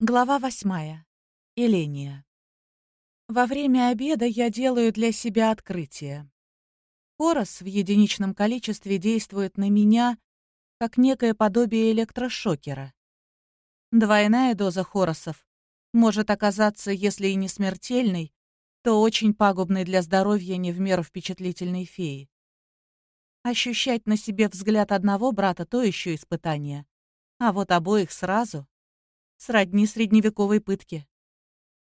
Глава восьмая. Эления. Во время обеда я делаю для себя открытие. Хорос в единичном количестве действует на меня как некое подобие электрошокера. Двойная доза хоросов может оказаться, если и не смертельной, то очень пагубной для здоровья не в меру впечатлительной феи. Ощущать на себе взгляд одного брата — то еще испытание. А вот обоих сразу сродни средневековой пытке.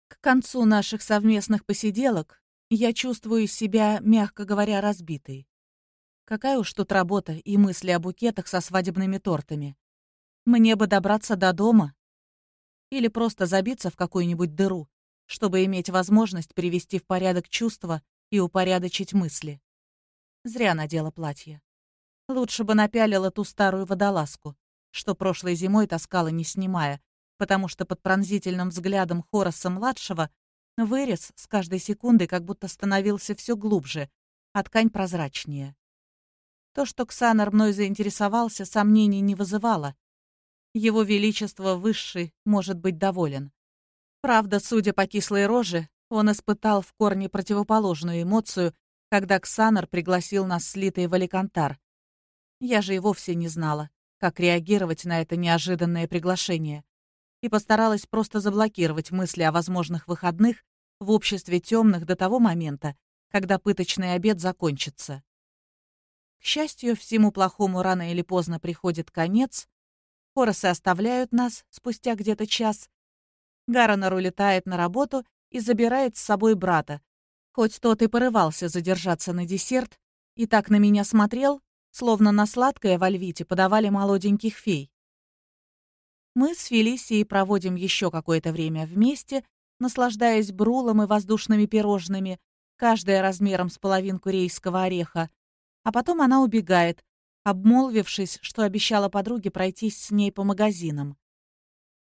К концу наших совместных посиделок я чувствую себя, мягко говоря, разбитой. Какая уж тут работа и мысли о букетах со свадебными тортами. Мне бы добраться до дома или просто забиться в какую-нибудь дыру, чтобы иметь возможность привести в порядок чувства и упорядочить мысли. Зря надела платье. Лучше бы напялила ту старую водолазку, что прошлой зимой таскала, не снимая, потому что под пронзительным взглядом Хораса-младшего вырез с каждой секундой как будто становился все глубже, а ткань прозрачнее. То, что Ксанар мной заинтересовался, сомнений не вызывало. Его Величество Высший может быть доволен. Правда, судя по кислой роже, он испытал в корне противоположную эмоцию, когда Ксанар пригласил нас с Литой в Аликантар. Я же и вовсе не знала, как реагировать на это неожиданное приглашение и постаралась просто заблокировать мысли о возможных выходных в обществе темных до того момента, когда пыточный обед закончится. К счастью, всему плохому рано или поздно приходит конец, Хоросы оставляют нас спустя где-то час, Гаронер улетает на работу и забирает с собой брата, хоть тот и порывался задержаться на десерт, и так на меня смотрел, словно на сладкое в Альвите подавали молоденьких фей. Мы с Фелисией проводим еще какое-то время вместе, наслаждаясь брулом и воздушными пирожными, каждая размером с половинку рейского ореха. А потом она убегает, обмолвившись, что обещала подруге пройтись с ней по магазинам.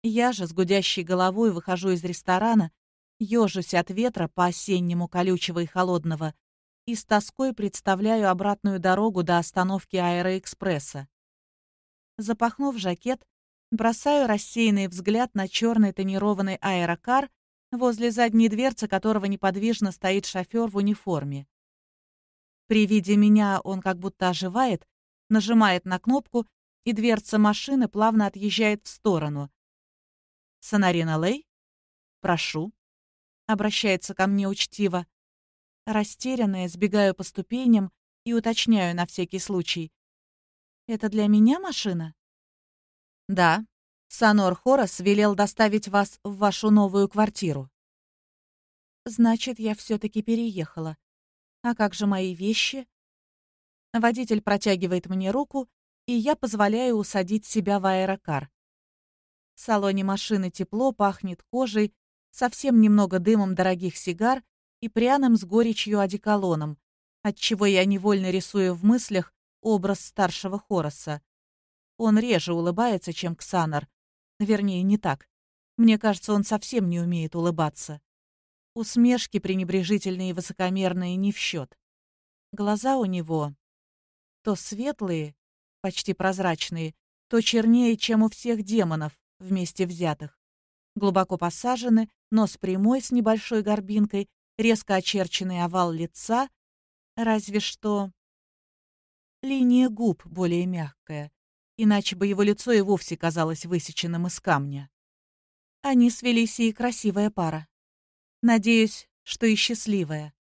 Я же с гудящей головой выхожу из ресторана, ежусь от ветра по-осеннему колючего и холодного, и с тоской представляю обратную дорогу до остановки аэроэкспресса. Запахнув жакет, Бросаю рассеянный взгляд на черный тонированный аэрокар, возле задней дверцы которого неподвижно стоит шофер в униформе. При виде меня он как будто оживает, нажимает на кнопку, и дверца машины плавно отъезжает в сторону. «Сонарина Лей? Прошу», — обращается ко мне учтиво. Растерянная, сбегаю по ступеням и уточняю на всякий случай. «Это для меня машина?» «Да. Санор Хорос велел доставить вас в вашу новую квартиру». «Значит, я все-таки переехала. А как же мои вещи?» Водитель протягивает мне руку, и я позволяю усадить себя в аэрокар. В салоне машины тепло, пахнет кожей, совсем немного дымом дорогих сигар и пряным с горечью одеколоном, отчего я невольно рисую в мыслях образ старшего Хороса. Он реже улыбается, чем Ксанар. Вернее, не так. Мне кажется, он совсем не умеет улыбаться. Усмешки пренебрежительные и высокомерные не в счет. Глаза у него то светлые, почти прозрачные, то чернее, чем у всех демонов, вместе взятых. Глубоко посажены, нос прямой с небольшой горбинкой, резко очерченный овал лица, разве что... Линия губ более мягкая, иначе бы его лицо и вовсе казалось высеченным из камня. Они с Велисией красивая пара. Надеюсь, что и счастливая.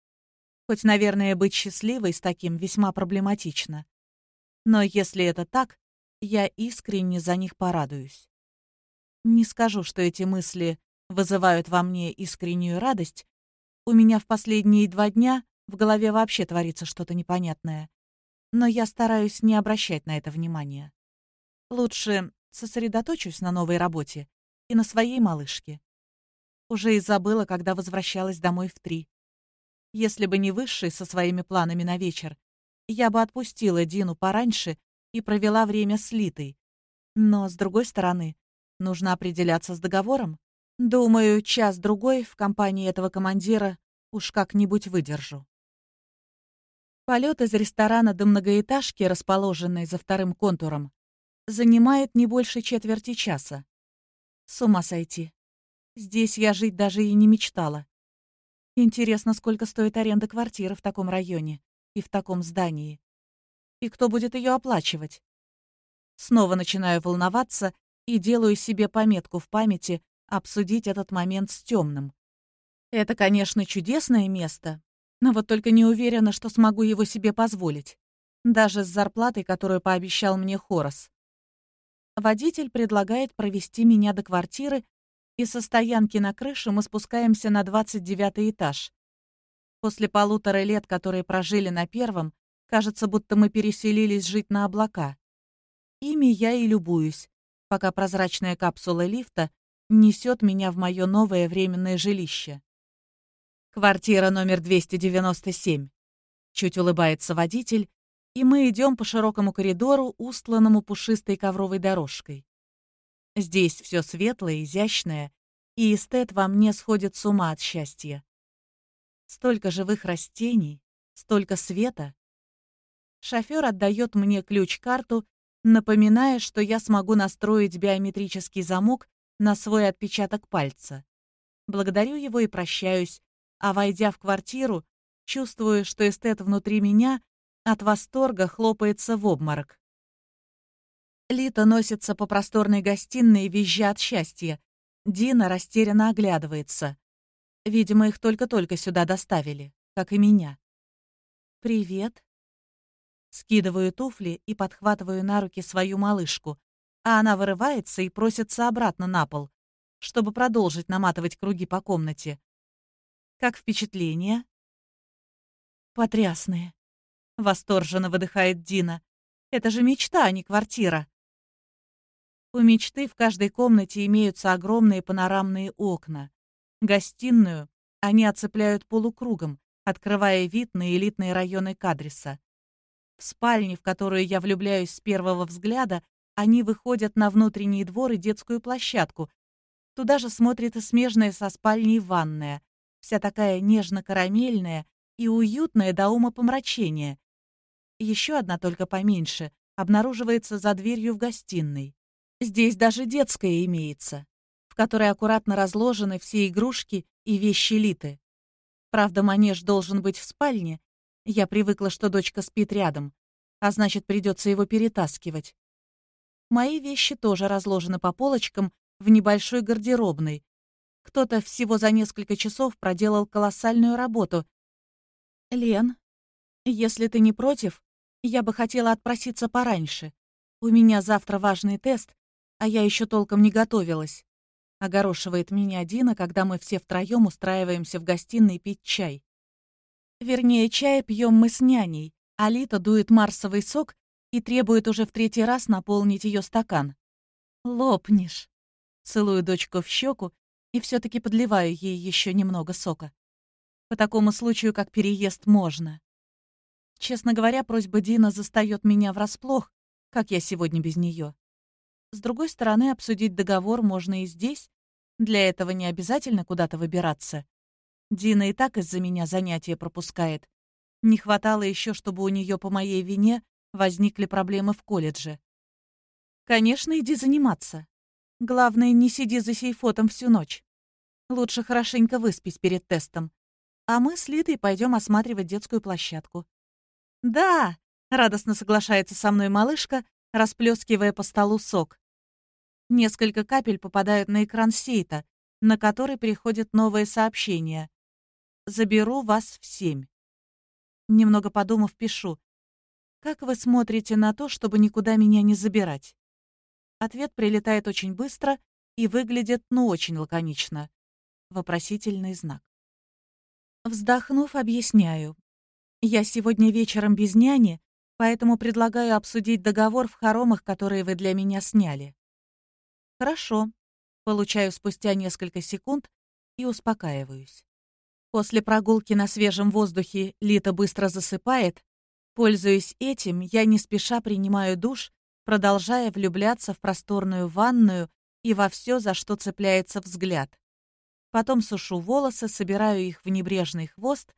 Хоть, наверное, быть счастливой с таким весьма проблематично. Но если это так, я искренне за них порадуюсь. Не скажу, что эти мысли вызывают во мне искреннюю радость. У меня в последние два дня в голове вообще творится что-то непонятное. Но я стараюсь не обращать на это внимания. Лучше сосредоточусь на новой работе и на своей малышке. Уже и забыла, когда возвращалась домой в три. Если бы не Высший со своими планами на вечер, я бы отпустила Дину пораньше и провела время с Литой. Но, с другой стороны, нужно определяться с договором. Думаю, час-другой в компании этого командира уж как-нибудь выдержу. Полет из ресторана до многоэтажки, расположенной за вторым контуром, занимает не больше четверти часа. С ума сойти. Здесь я жить даже и не мечтала. Интересно, сколько стоит аренда квартиры в таком районе и в таком здании. И кто будет ее оплачивать? Снова начинаю волноваться и делаю себе пометку в памяти обсудить этот момент с темным. Это, конечно, чудесное место, но вот только не уверена, что смогу его себе позволить. Даже с зарплатой, которую пообещал мне Хорос. Водитель предлагает провести меня до квартиры и со стоянки на крыше мы спускаемся на 29 этаж. После полутора лет, которые прожили на первом, кажется, будто мы переселились жить на облака. Ими я и любуюсь, пока прозрачная капсула лифта несет меня в мое новое временное жилище. Квартира номер 297. Чуть улыбается водитель, и мы идем по широкому коридору, устланному пушистой ковровой дорожкой. Здесь все светлое, изящное, и эстет во мне сходит с ума от счастья. Столько живых растений, столько света. Шофер отдает мне ключ-карту, напоминая, что я смогу настроить биометрический замок на свой отпечаток пальца. Благодарю его и прощаюсь, а войдя в квартиру, чувствую, что эстет внутри меня от восторга хлопается в обморок. Лита носится по просторной гостиной, визжа от счастья. Дина растерянно оглядывается. Видимо, их только-только сюда доставили, как и меня. «Привет». Скидываю туфли и подхватываю на руки свою малышку, а она вырывается и просится обратно на пол, чтобы продолжить наматывать круги по комнате. Как впечатление? Потрясные. Восторженно выдыхает Дина. Это же мечта, а не квартира. У мечты в каждой комнате имеются огромные панорамные окна. Гостиную они оцепляют полукругом, открывая вид на элитные районы Кадриса. В спальне, в которую я влюбляюсь с первого взгляда, они выходят на внутренний двор и детскую площадку. Туда же смотрит и смежная со спальней ванная, вся такая нежно-карамельная и уютная до ума помрачения. Еще одна только поменьше обнаруживается за дверью в гостиной. Здесь даже детская имеется, в которой аккуратно разложены все игрушки и вещи Литы. Правда, манеж должен быть в спальне. Я привыкла, что дочка спит рядом, а значит, придется его перетаскивать. Мои вещи тоже разложены по полочкам в небольшой гардеробной. Кто-то всего за несколько часов проделал колоссальную работу. «Лен, если ты не против, я бы хотела отпроситься пораньше. У меня завтра важный тест, а я еще толком не готовилась. Огорошивает меня Дина, когда мы все втроем устраиваемся в гостиной пить чай. Вернее, чай пьем мы с няней. Алита дует марсовый сок и требует уже в третий раз наполнить ее стакан. Лопнешь. Целую дочку в щеку и все-таки подливаю ей еще немного сока. По такому случаю, как переезд, можно. Честно говоря, просьба Дина застает меня врасплох, как я сегодня без нее. С другой стороны, обсудить договор можно и здесь. Для этого не обязательно куда-то выбираться. Дина и так из-за меня занятия пропускает. Не хватало еще, чтобы у нее по моей вине возникли проблемы в колледже. Конечно, иди заниматься. Главное, не сиди за сейфотом всю ночь. Лучше хорошенько выспись перед тестом. А мы с Литой пойдем осматривать детскую площадку. «Да!» — радостно соглашается со мной малышка, расплескивая по столу сок. Несколько капель попадают на экран сейта, на который приходит новое сообщение. «Заберу вас в семь». Немного подумав, пишу. «Как вы смотрите на то, чтобы никуда меня не забирать?» Ответ прилетает очень быстро и выглядит, ну, очень лаконично. Вопросительный знак. Вздохнув, объясняю. Я сегодня вечером без няни, поэтому предлагаю обсудить договор в хоромах, которые вы для меня сняли. Хорошо. Получаю спустя несколько секунд и успокаиваюсь. После прогулки на свежем воздухе Лита быстро засыпает. Пользуясь этим, я не спеша принимаю душ, продолжая влюбляться в просторную ванную и во все, за что цепляется взгляд. Потом сушу волосы, собираю их в небрежный хвост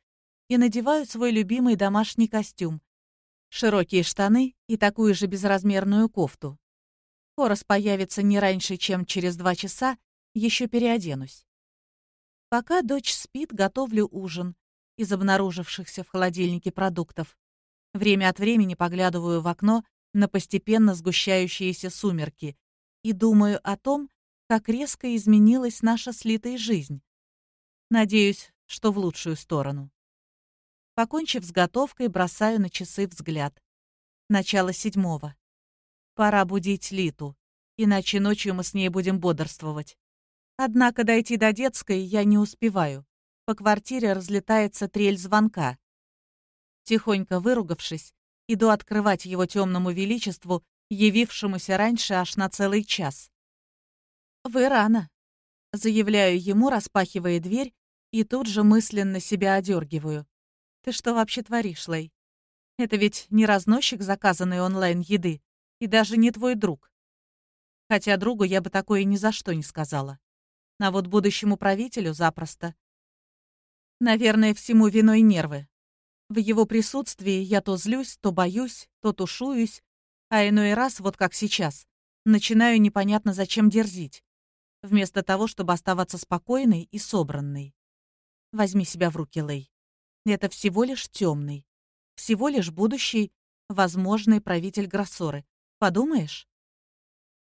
и надеваю свой любимый домашний костюм, широкие штаны и такую же безразмерную кофту. Хорос появится не раньше, чем через два часа, еще переоденусь. Пока дочь спит, готовлю ужин из обнаружившихся в холодильнике продуктов. Время от времени поглядываю в окно на постепенно сгущающиеся сумерки и думаю о том, как резко изменилась наша слитая жизнь. Надеюсь, что в лучшую сторону. Покончив с готовкой, бросаю на часы взгляд. Начало седьмого. Пора будить Литу, иначе ночью мы с ней будем бодрствовать. Однако дойти до детской я не успеваю. По квартире разлетается трель звонка. Тихонько выругавшись, иду открывать его темному величеству, явившемуся раньше аж на целый час. «Вы рано», — заявляю ему, распахивая дверь, и тут же мысленно себя одергиваю. «Ты что вообще творишь, Лей? Это ведь не разносчик заказанной онлайн-еды, и даже не твой друг. Хотя другу я бы такое ни за что не сказала. А вот будущему правителю запросто. Наверное, всему виной нервы. В его присутствии я то злюсь, то боюсь, то тушуюсь, а иной раз, вот как сейчас, начинаю непонятно зачем дерзить, вместо того, чтобы оставаться спокойной и собранной. Возьми себя в руки, Лей. Это всего лишь темный, всего лишь будущий, возможный правитель Гроссоры. Подумаешь?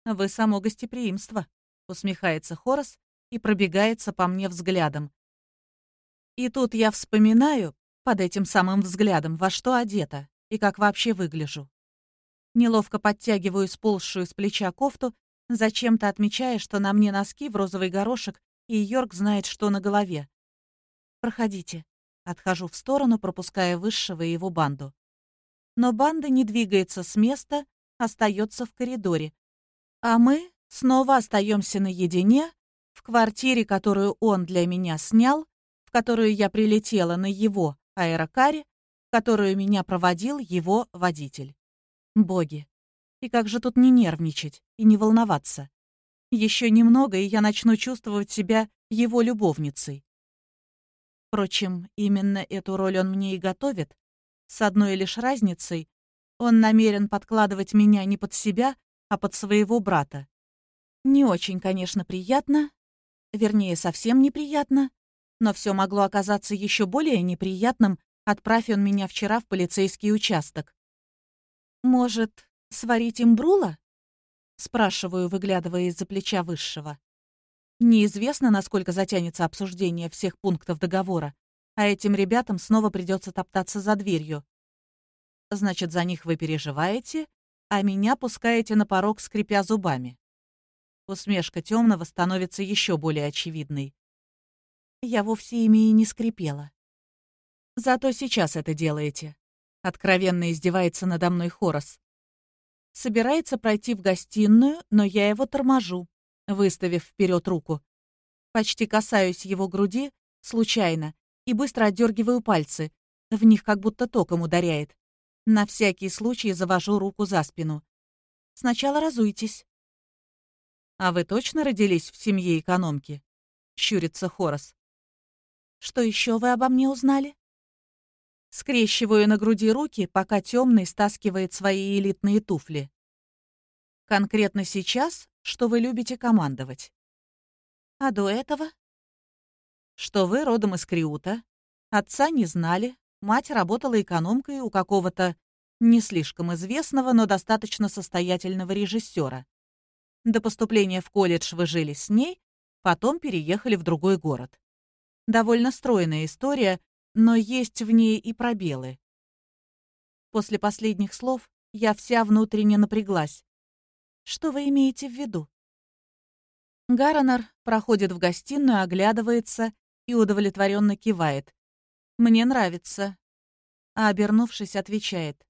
Вы само гостеприимство, усмехается Хорос и пробегается по мне взглядом. И тут я вспоминаю, под этим самым взглядом, во что одета и как вообще выгляжу. Неловко подтягиваю сползшую с плеча кофту, зачем-то отмечая, что на мне носки в розовый горошек, и Йорк знает, что на голове. «Проходите». Отхожу в сторону, пропуская высшего и его банду. Но банда не двигается с места, остается в коридоре. А мы снова остаемся наедине в квартире, которую он для меня снял, в которую я прилетела на его аэрокаре, которую меня проводил его водитель. Боги, и как же тут не нервничать и не волноваться? Еще немного, и я начну чувствовать себя его любовницей. Впрочем, именно эту роль он мне и готовит, с одной лишь разницей. Он намерен подкладывать меня не под себя, а под своего брата. Не очень, конечно, приятно, вернее, совсем неприятно, но все могло оказаться еще более неприятным, отправь он меня вчера в полицейский участок. «Может, сварить им брула?» — спрашиваю, выглядывая из-за плеча высшего. Неизвестно, насколько затянется обсуждение всех пунктов договора, а этим ребятам снова придется топтаться за дверью. Значит, за них вы переживаете, а меня пускаете на порог, скрипя зубами. Усмешка темного становится еще более очевидной. Я вовсе ими и не скрипела. Зато сейчас это делаете. Откровенно издевается надо мной Хорос. Собирается пройти в гостиную, но я его торможу, выставив вперед руку. Почти касаюсь его груди, случайно, и быстро отдергиваю пальцы. В них как будто током ударяет. На всякий случай завожу руку за спину. Сначала разуйтесь. «А вы точно родились в семье экономки?» — щурится Хорос. Что еще вы обо мне узнали? Скрещиваю на груди руки, пока темный стаскивает свои элитные туфли. Конкретно сейчас, что вы любите командовать. А до этого? Что вы родом из Криута. Отца не знали, мать работала экономкой у какого-то не слишком известного, но достаточно состоятельного режиссера. До поступления в колледж вы жили с ней, потом переехали в другой город. Довольно стройная история, но есть в ней и пробелы. После последних слов я вся внутренне напряглась. Что вы имеете в виду? Гаронер проходит в гостиную, оглядывается и удовлетворенно кивает. «Мне нравится». А обернувшись, отвечает.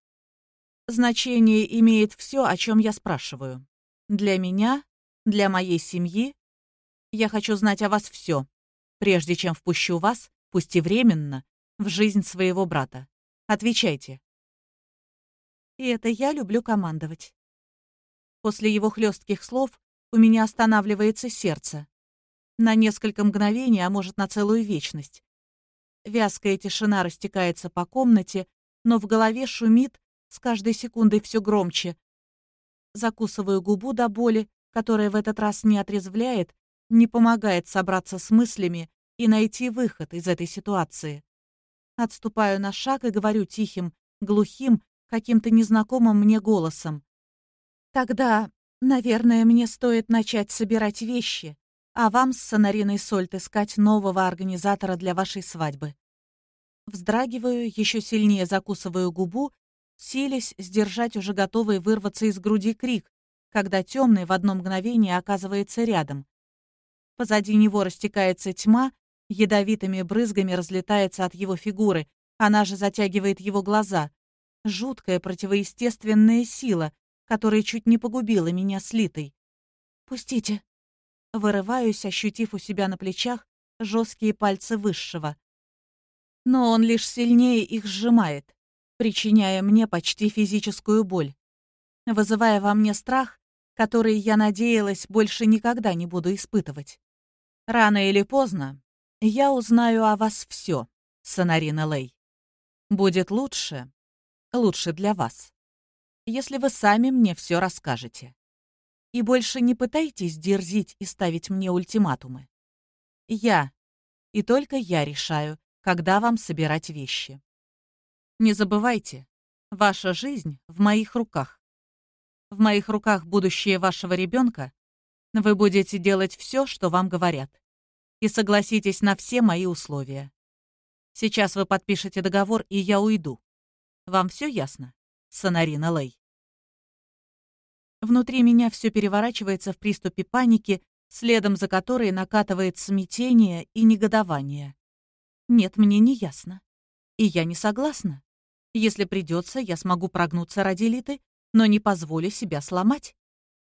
«Значение имеет все, о чем я спрашиваю. Для меня, для моей семьи. Я хочу знать о вас все прежде чем впущу вас, пусть и временно, в жизнь своего брата. Отвечайте. И это я люблю командовать. После его хлестких слов у меня останавливается сердце. На несколько мгновений, а может, на целую вечность. Вязкая тишина растекается по комнате, но в голове шумит с каждой секундой все громче. Закусываю губу до боли, которая в этот раз не отрезвляет, не помогает собраться с мыслями и найти выход из этой ситуации. Отступаю на шаг и говорю тихим, глухим, каким-то незнакомым мне голосом. «Тогда, наверное, мне стоит начать собирать вещи, а вам с Сонариной Сольт искать нового организатора для вашей свадьбы». Вздрагиваю, еще сильнее закусываю губу, силясь сдержать уже готовый вырваться из груди крик, когда темный в одно мгновение оказывается рядом. Позади него растекается тьма, ядовитыми брызгами разлетается от его фигуры, она же затягивает его глаза. Жуткая противоестественная сила, которая чуть не погубила меня слитой. «Пустите!» Вырываюсь, ощутив у себя на плечах жесткие пальцы высшего но он лишь сильнее их сжимает, причиняя мне почти физическую боль, вызывая во мне страх, который, я надеялась, больше никогда не буду испытывать. Рано или поздно я узнаю о вас все, Сонарина Лей. Будет лучше, лучше для вас, если вы сами мне все расскажете. И больше не пытайтесь дерзить и ставить мне ультиматумы. Я, и только я решаю, когда вам собирать вещи. Не забывайте, ваша жизнь в моих руках. В моих руках будущее вашего ребенка. Вы будете делать все, что вам говорят. И согласитесь на все мои условия. Сейчас вы подпишете договор, и я уйду. Вам все ясно, Сонарина Лей? Внутри меня все переворачивается в приступе паники, следом за которой накатывает смятение и негодование. Нет, мне не ясно. И я не согласна. Если придется, я смогу прогнуться ради Литы, но не позволю себя сломать.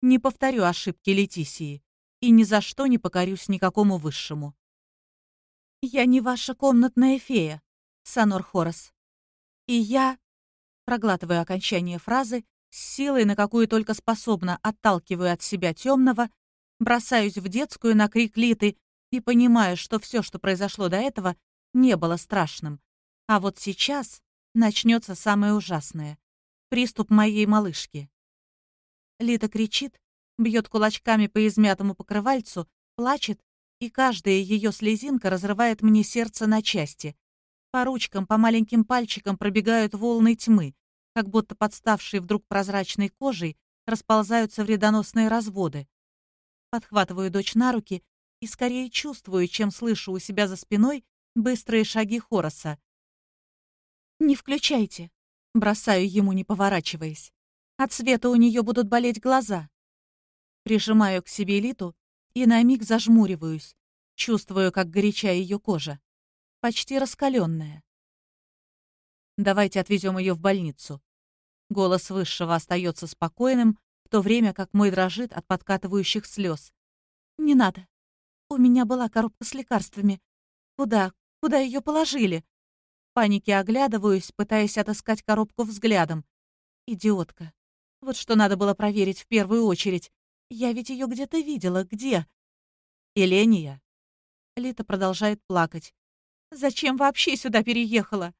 Не повторю ошибки Летисии и ни за что не покорюсь никакому высшему. «Я не ваша комнатная фея, Санор Хорос. И я...» Проглатываю окончание фразы, с силой, на какую только способна, отталкиваю от себя темного, бросаюсь в детскую на крик Литы и понимаю, что все, что произошло до этого, не было страшным. А вот сейчас начнется самое ужасное. Приступ моей малышки. Лита кричит, бьет кулачками по измятому покрывальцу, плачет, и каждая ее слезинка разрывает мне сердце на части. По ручкам, по маленьким пальчикам пробегают волны тьмы, как будто подставшие вдруг прозрачной кожей расползаются вредоносные разводы. Подхватываю дочь на руки и скорее чувствую, чем слышу у себя за спиной быстрые шаги Хороса. «Не включайте», — бросаю ему, не поворачиваясь. «От света у нее будут болеть глаза». Прижимаю к себе Литу и на миг зажмуриваюсь, чувствую, как горяча ее кожа, почти раскаленная. «Давайте отвезем ее в больницу». Голос высшего остается спокойным, в то время как мой дрожит от подкатывающих слез. «Не надо. У меня была коробка с лекарствами. Куда, Куда ее положили? В панике оглядываюсь, пытаясь отыскать коробку взглядом. Идиотка. Вот что надо было проверить в первую очередь. Я ведь ее где-то видела. Где? Еления. Лита продолжает плакать. Зачем вообще сюда переехала?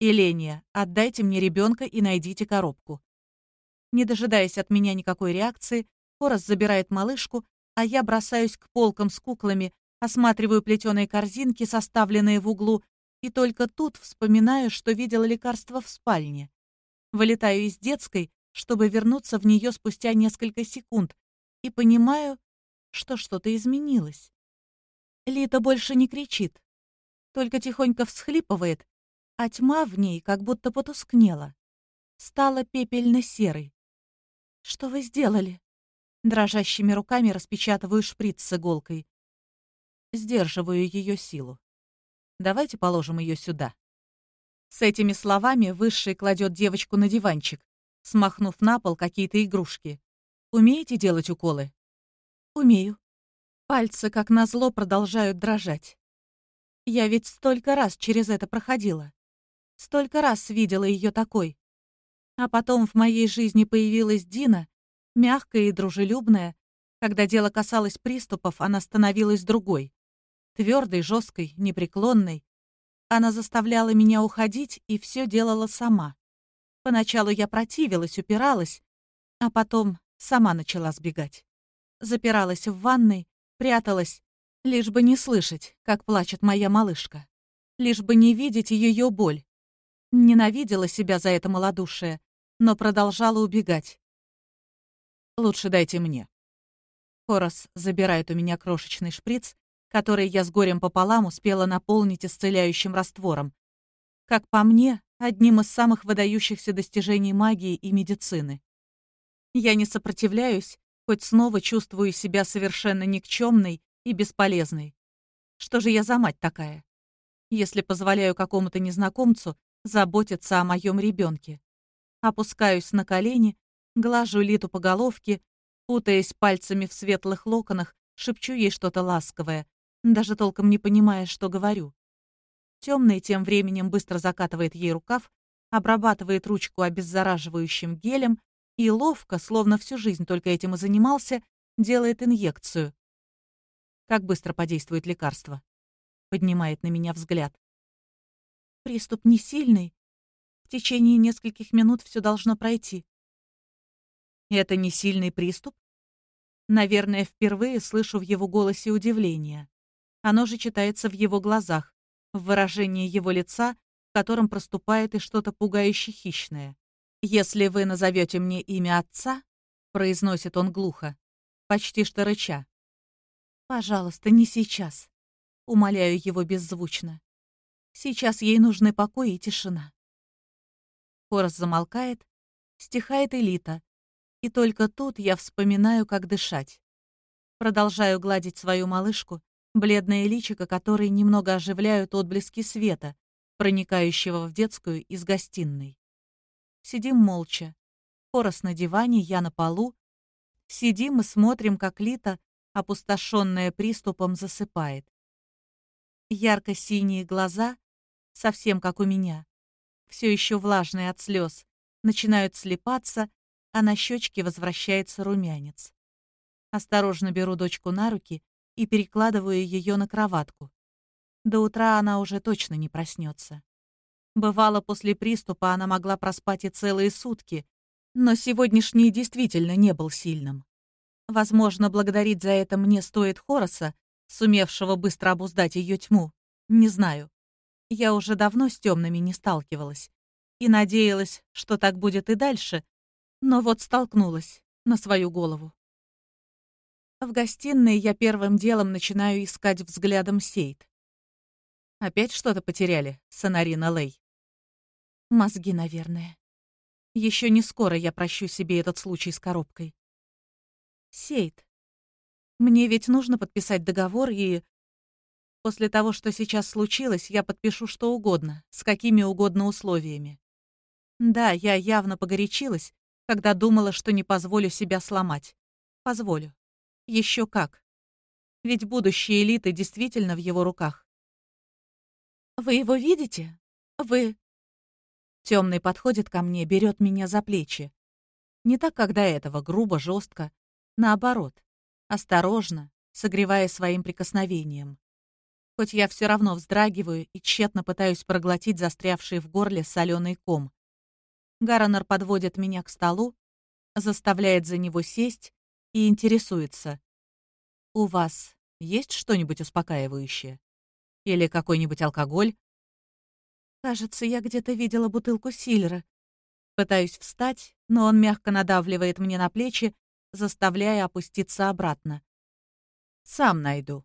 Еления, отдайте мне ребенка и найдите коробку. Не дожидаясь от меня никакой реакции, Хорас забирает малышку, а я бросаюсь к полкам с куклами, осматриваю плетеные корзинки, составленные в углу, и только тут вспоминаю, что видела лекарство в спальне. Вылетаю из детской, чтобы вернуться в нее спустя несколько секунд, и понимаю, что что-то изменилось. Лита больше не кричит, только тихонько всхлипывает, а тьма в ней как будто потускнела. Стала пепельно-серой. «Что вы сделали?» Дрожащими руками распечатываю шприц с иголкой. Сдерживаю ее силу. Давайте положим ее сюда. С этими словами Высший кладет девочку на диванчик, смахнув на пол какие-то игрушки. Умеете делать уколы? Умею. Пальцы, как назло, продолжают дрожать. Я ведь столько раз через это проходила. Столько раз видела ее такой. А потом в моей жизни появилась Дина, мягкая и дружелюбная. Когда дело касалось приступов, она становилась другой. Твердой, жесткой, непреклонной. Она заставляла меня уходить и все делала сама. Поначалу я противилась, упиралась, а потом сама начала сбегать. Запиралась в ванной, пряталась, Лишь бы не слышать, как плачет моя малышка. Лишь бы не видеть ее боль. Ненавидела себя за это малодушие, но продолжала убегать. «Лучше дайте мне». Хорос забирает у меня крошечный шприц, который я с горем пополам успела наполнить исцеляющим раствором. Как по мне, одним из самых выдающихся достижений магии и медицины. Я не сопротивляюсь, хоть снова чувствую себя совершенно никчемной и бесполезной. Что же я за мать такая? Если позволяю какому-то незнакомцу заботиться о моем ребенке. Опускаюсь на колени, глажу Литу по головке, путаясь пальцами в светлых локонах, шепчу ей что-то ласковое, даже толком не понимая, что говорю. Темный тем временем быстро закатывает ей рукав, обрабатывает ручку обеззараживающим гелем и ловко, словно всю жизнь только этим и занимался, делает инъекцию. Как быстро подействует лекарство? Поднимает на меня взгляд. Приступ не сильный. В течение нескольких минут все должно пройти. Это не сильный приступ? Наверное, впервые слышу в его голосе удивление. Оно же читается в его глазах, в выражении его лица, в котором проступает и что-то пугающе хищное. «Если вы назовете мне имя отца», — произносит он глухо, почти что рыча. «Пожалуйста, не сейчас», — умоляю его беззвучно. «Сейчас ей нужны покой и тишина». Хорос замолкает, стихает элита, и только тут я вспоминаю, как дышать. Продолжаю гладить свою малышку, бледное личико которой немного оживляют отблески света, проникающего в детскую из гостиной. Сидим молча. Хорос на диване, я на полу. Сидим и смотрим, как Лита, опустошенная приступом, засыпает. Ярко-синие глаза, совсем как у меня, все еще влажные от слез, начинают слепаться, а на щечке возвращается румянец. Осторожно беру дочку на руки и перекладываю ее на кроватку. До утра она уже точно не проснется. Бывало, после приступа она могла проспать и целые сутки, но сегодняшний действительно не был сильным. Возможно, благодарить за это мне стоит Хороса, сумевшего быстро обуздать ее тьму. Не знаю. Я уже давно с темными не сталкивалась и надеялась, что так будет и дальше, но вот столкнулась на свою голову. В гостиной я первым делом начинаю искать взглядом Сейд. Опять что-то потеряли, Сонарина Лей? Мозги, наверное. Еще не скоро я прощу себе этот случай с коробкой. Сейд, мне ведь нужно подписать договор, и... После того, что сейчас случилось, я подпишу что угодно, с какими угодно условиями. Да, я явно погорячилась, когда думала, что не позволю себя сломать. Позволю. Еще как. Ведь будущее элиты действительно в его руках. «Вы его видите? Вы...» Темный подходит ко мне, берет меня за плечи. Не так, как до этого, грубо, жестко. Наоборот, осторожно, согревая своим прикосновением. Хоть я все равно вздрагиваю и тщетно пытаюсь проглотить застрявший в горле соленый ком. Гаронер подводит меня к столу, заставляет за него сесть и интересуется. «У вас есть что-нибудь успокаивающее? Или какой-нибудь алкоголь?» Кажется, я где-то видела бутылку сильра. Пытаюсь встать, но он мягко надавливает мне на плечи, заставляя опуститься обратно. Сам найду.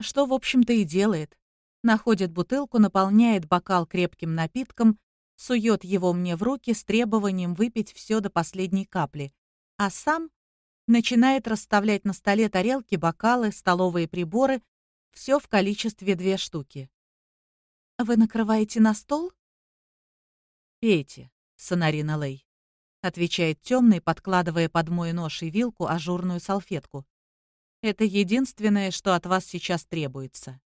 Что, в общем-то, и делает. Находит бутылку, наполняет бокал крепким напитком, сует его мне в руки с требованием выпить все до последней капли, а сам начинает расставлять на столе тарелки, бокалы, столовые приборы, все в количестве две штуки. «Вы накрываете на стол?» «Пейте, Сонарина Лей», — отвечает темный, подкладывая под мой нож и вилку ажурную салфетку. «Это единственное, что от вас сейчас требуется».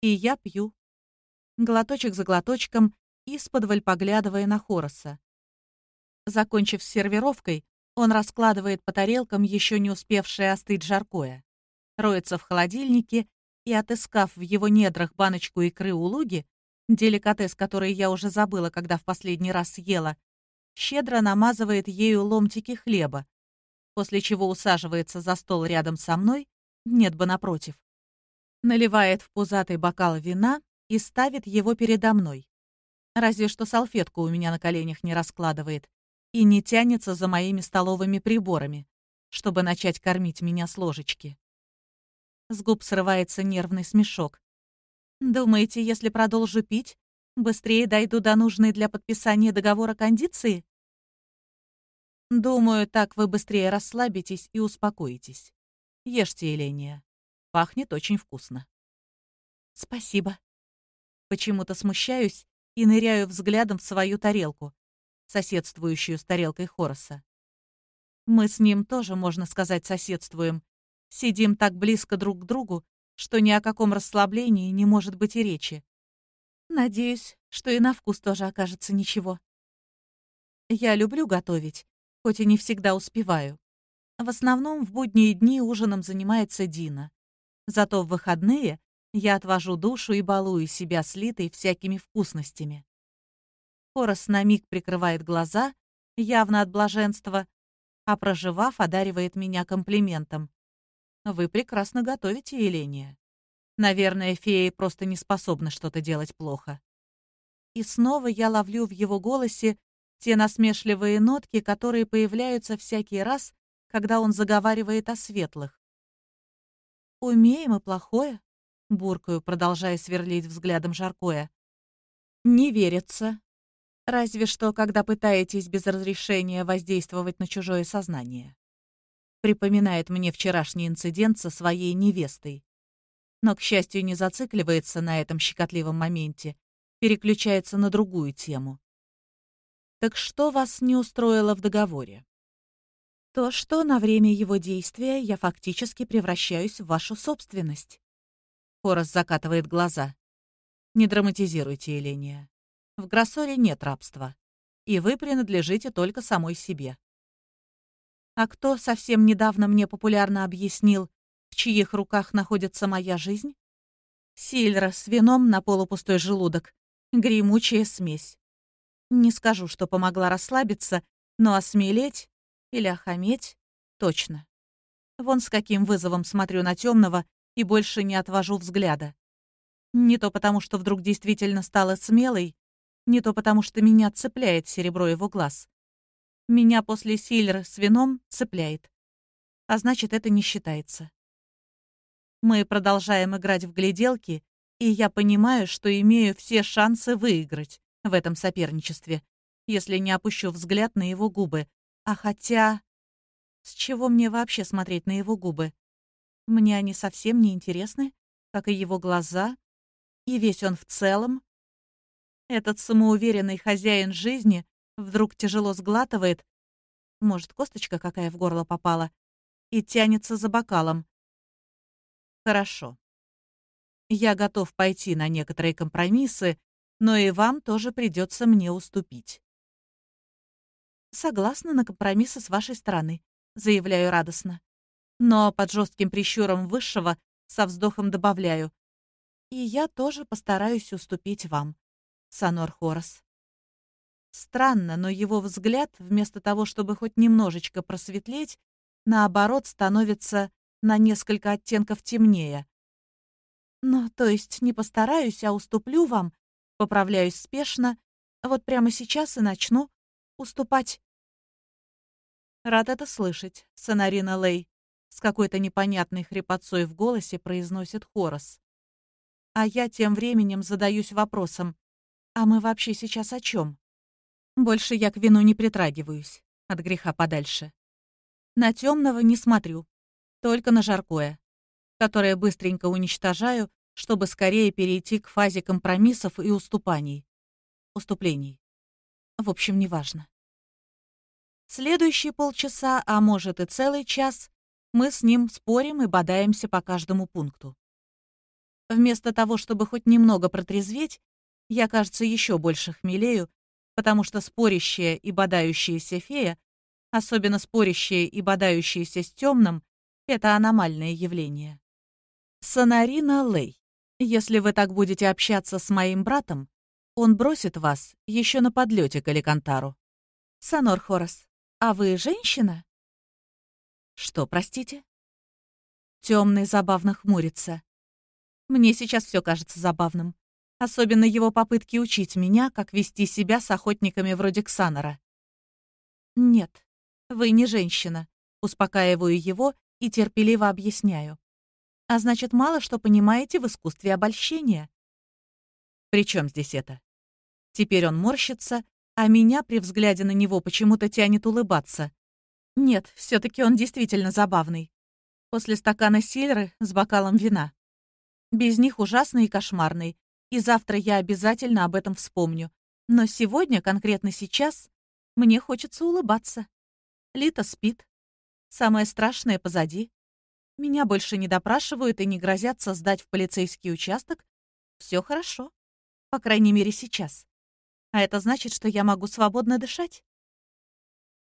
И я пью. Глоточек за глоточком, исподволь поглядывая на Хороса. Закончив с сервировкой, он раскладывает по тарелкам еще не успевшее остыть жаркое, роется в холодильнике и, отыскав в его недрах баночку икры улуги, деликатес, который я уже забыла, когда в последний раз съела, щедро намазывает ею ломтики хлеба, после чего усаживается за стол рядом со мной Нет бы напротив. Наливает в пузатый бокал вина и ставит его передо мной. Разве что салфетку у меня на коленях не раскладывает и не тянется за моими столовыми приборами, чтобы начать кормить меня с ложечки. С губ срывается нервный смешок. «Думаете, если продолжу пить, быстрее дойду до нужной для подписания договора кондиции?» «Думаю, так вы быстрее расслабитесь и успокоитесь. Ешьте, Еления. Пахнет очень вкусно». «Спасибо». Почему-то смущаюсь и ныряю взглядом в свою тарелку, соседствующую с тарелкой Хороса. Мы с ним тоже, можно сказать, соседствуем. Сидим так близко друг к другу, что ни о каком расслаблении не может быть и речи. Надеюсь, что и на вкус тоже окажется ничего. Я люблю готовить, хоть и не всегда успеваю. В основном в будние дни ужином занимается Дина. Зато в выходные я отвожу душу и балую себя слитой всякими вкусностями. Хорос на миг прикрывает глаза, явно от блаженства, а проживав, одаривает меня комплиментом. «Вы прекрасно готовите, Еления. Наверное, феи просто не способны что-то делать плохо». И снова я ловлю в его голосе те насмешливые нотки, которые появляются всякий раз, когда он заговаривает о светлых. «Умеем и плохое», — буркаю, продолжая сверлить взглядом жаркое. «Не верится, Разве что, когда пытаетесь без разрешения воздействовать на чужое сознание. Припоминает мне вчерашний инцидент со своей невестой. Но, к счастью, не зацикливается на этом щекотливом моменте, переключается на другую тему. Так что вас не устроило в договоре? То, что на время его действия я фактически превращаюсь в вашу собственность. Хорос закатывает глаза. Не драматизируйте, Еления. В Гроссоре нет рабства, и вы принадлежите только самой себе. А кто совсем недавно мне популярно объяснил, чьих руках находится моя жизнь? Сильра с вином на полупустой желудок. Гремучая смесь. Не скажу, что помогла расслабиться, но осмелеть или охаметь — точно. Вон с каким вызовом смотрю на темного и больше не отвожу взгляда. Не то потому, что вдруг действительно стала смелой, не то потому, что меня цепляет серебро его глаз. Меня после сильр с вином цепляет. А значит, это не считается. Мы продолжаем играть в гляделки, и я понимаю, что имею все шансы выиграть в этом соперничестве, если не опущу взгляд на его губы. А хотя... С чего мне вообще смотреть на его губы? Мне они совсем не интересны, как и его глаза, и весь он в целом, этот самоуверенный хозяин жизни вдруг тяжело сглатывает, может, косточка какая в горло попала, и тянется за бокалом. Хорошо. Я готов пойти на некоторые компромиссы, но и вам тоже придется мне уступить. Согласна на компромиссы с вашей стороны, заявляю радостно. Но под жестким прищуром высшего со вздохом добавляю. И я тоже постараюсь уступить вам. Санор Хорос. Странно, но его взгляд, вместо того, чтобы хоть немножечко просветлеть, наоборот, становится на несколько оттенков темнее. Ну, то есть не постараюсь, а уступлю вам, поправляюсь спешно, вот прямо сейчас и начну уступать. Рад это слышать, Сонарина Лей, с какой-то непонятной хрипотцой в голосе произносит Хорос. А я тем временем задаюсь вопросом, а мы вообще сейчас о чем? Больше я к вину не притрагиваюсь, от греха подальше. На темного не смотрю, только на жаркое, которое быстренько уничтожаю, чтобы скорее перейти к фазе компромиссов и уступаний. Уступлений. В общем, неважно. Следующие полчаса, а может и целый час, мы с ним спорим и бодаемся по каждому пункту. Вместо того, чтобы хоть немного протрезветь, я, кажется, еще больше хмелею, потому что спорящая и бодающаяся фея, особенно спорящая и бодающаяся с темным, это аномальное явление. Сонарина Лей, если вы так будете общаться с моим братом, он бросит вас еще на подлете к Аликантару. Сонор Хорос, а вы женщина? Что, простите? Темный забавно хмурится. Мне сейчас все кажется забавным. Особенно его попытки учить меня, как вести себя с охотниками вроде Ксанора. «Нет, вы не женщина», — успокаиваю его и терпеливо объясняю. «А значит, мало что понимаете в искусстве обольщения». «При чем здесь это?» Теперь он морщится, а меня при взгляде на него почему-то тянет улыбаться. Нет, все таки он действительно забавный. После стакана сильры с бокалом вина. Без них ужасный и кошмарный, и завтра я обязательно об этом вспомню. Но сегодня, конкретно сейчас, мне хочется улыбаться. Лита спит. Самое страшное позади. Меня больше не допрашивают и не грозятся сдать в полицейский участок. Все хорошо. По крайней мере, сейчас. А это значит, что я могу свободно дышать.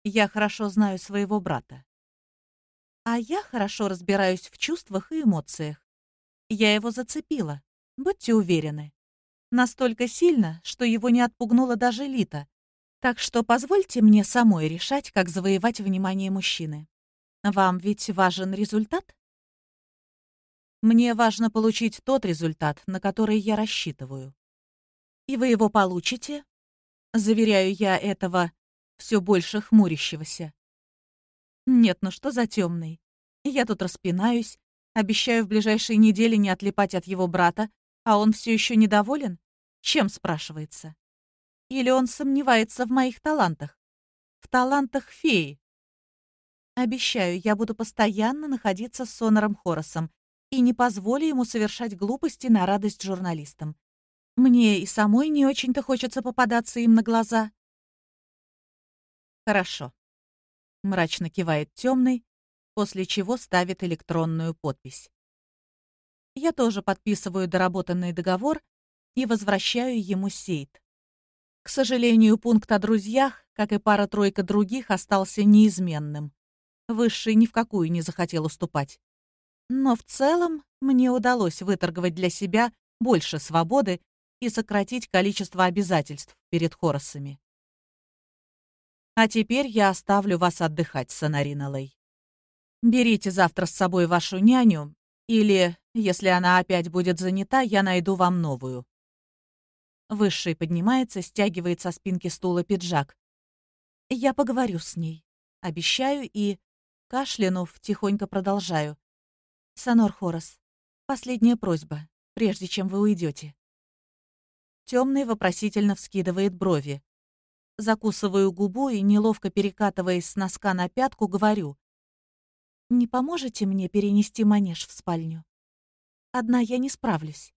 Я хорошо знаю своего брата. А я хорошо разбираюсь в чувствах и эмоциях. Я его зацепила, будьте уверены. Настолько сильно, что его не отпугнула даже Лита. Так что позвольте мне самой решать, как завоевать внимание мужчины. Вам ведь важен результат? Мне важно получить тот результат, на который я рассчитываю. И вы его получите, заверяю я этого все больше хмурящегося. Нет, ну что за темный? Я тут распинаюсь, обещаю в ближайшие недели не отлипать от его брата, а он все еще недоволен? Чем, спрашивается? Или он сомневается в моих талантах? В талантах феи? Обещаю, я буду постоянно находиться с Сонором Хоросом и не позволю ему совершать глупости на радость журналистам. Мне и самой не очень-то хочется попадаться им на глаза. Хорошо. Мрачно кивает темный, после чего ставит электронную подпись. Я тоже подписываю доработанный договор и возвращаю ему сейт. К сожалению, пункт о друзьях, как и пара-тройка других, остался неизменным. Высший ни в какую не захотел уступать. Но в целом мне удалось выторговать для себя больше свободы и сократить количество обязательств перед Хоросами. А теперь я оставлю вас отдыхать, Сонарина Лей. Берите завтра с собой вашу няню, или, если она опять будет занята, я найду вам новую. Высший поднимается, стягивает со спинки стула пиджак. Я поговорю с ней. Обещаю и, кашлянув, тихонько продолжаю. Сонор Хорос, последняя просьба, прежде чем вы уйдете. Темный вопросительно вскидывает брови. Закусываю губу и, неловко перекатываясь с носка на пятку, говорю. «Не поможете мне перенести манеж в спальню? Одна я не справлюсь».